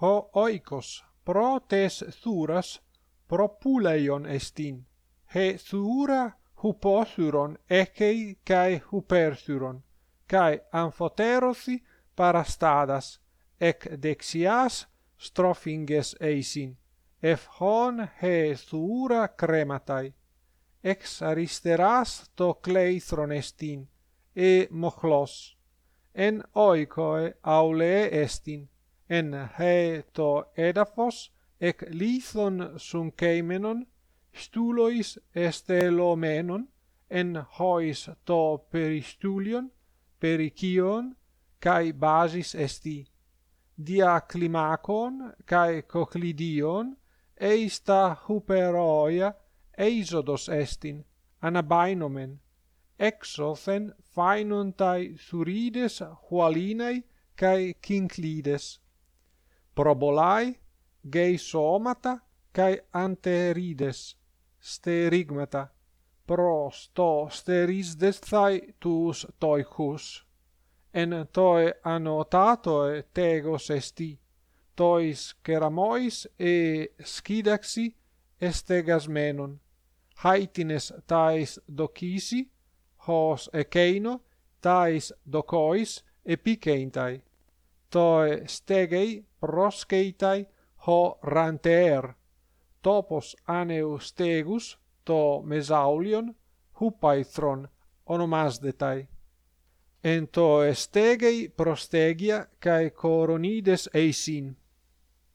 ho oikos pro tes thuras propuleion estin. He thura huposuron ekei kai hupersuron kai amphoterosi parastadas ek dexias strophinges eisin. Ef hon he thura crematai ex aristeras to kleithron estin e mochlos. En oikoe aule estin en heto edaphos ec lithon sunceimenon stulois estelomenon en hois to peristulion perikion kai basis esti. Dia climacon kai cochlidion eista huperoia eisodos estin anabainomen exothen phainontai thurides hualinai kai kinklides probolai geisomata kai anterides sterigmata. Pros to sterisdesthai tus toichus en toe annotatoe tegos esti. Tois keramois e skidaxi estegasmenon haitines tais docisi hos ekeino tais docois epikeintai toe stegei proskeitai ho ranter topos aneu stegus to mesaulion hupaithron onomasdetai. En to estegei prostegia kai coronides eisin.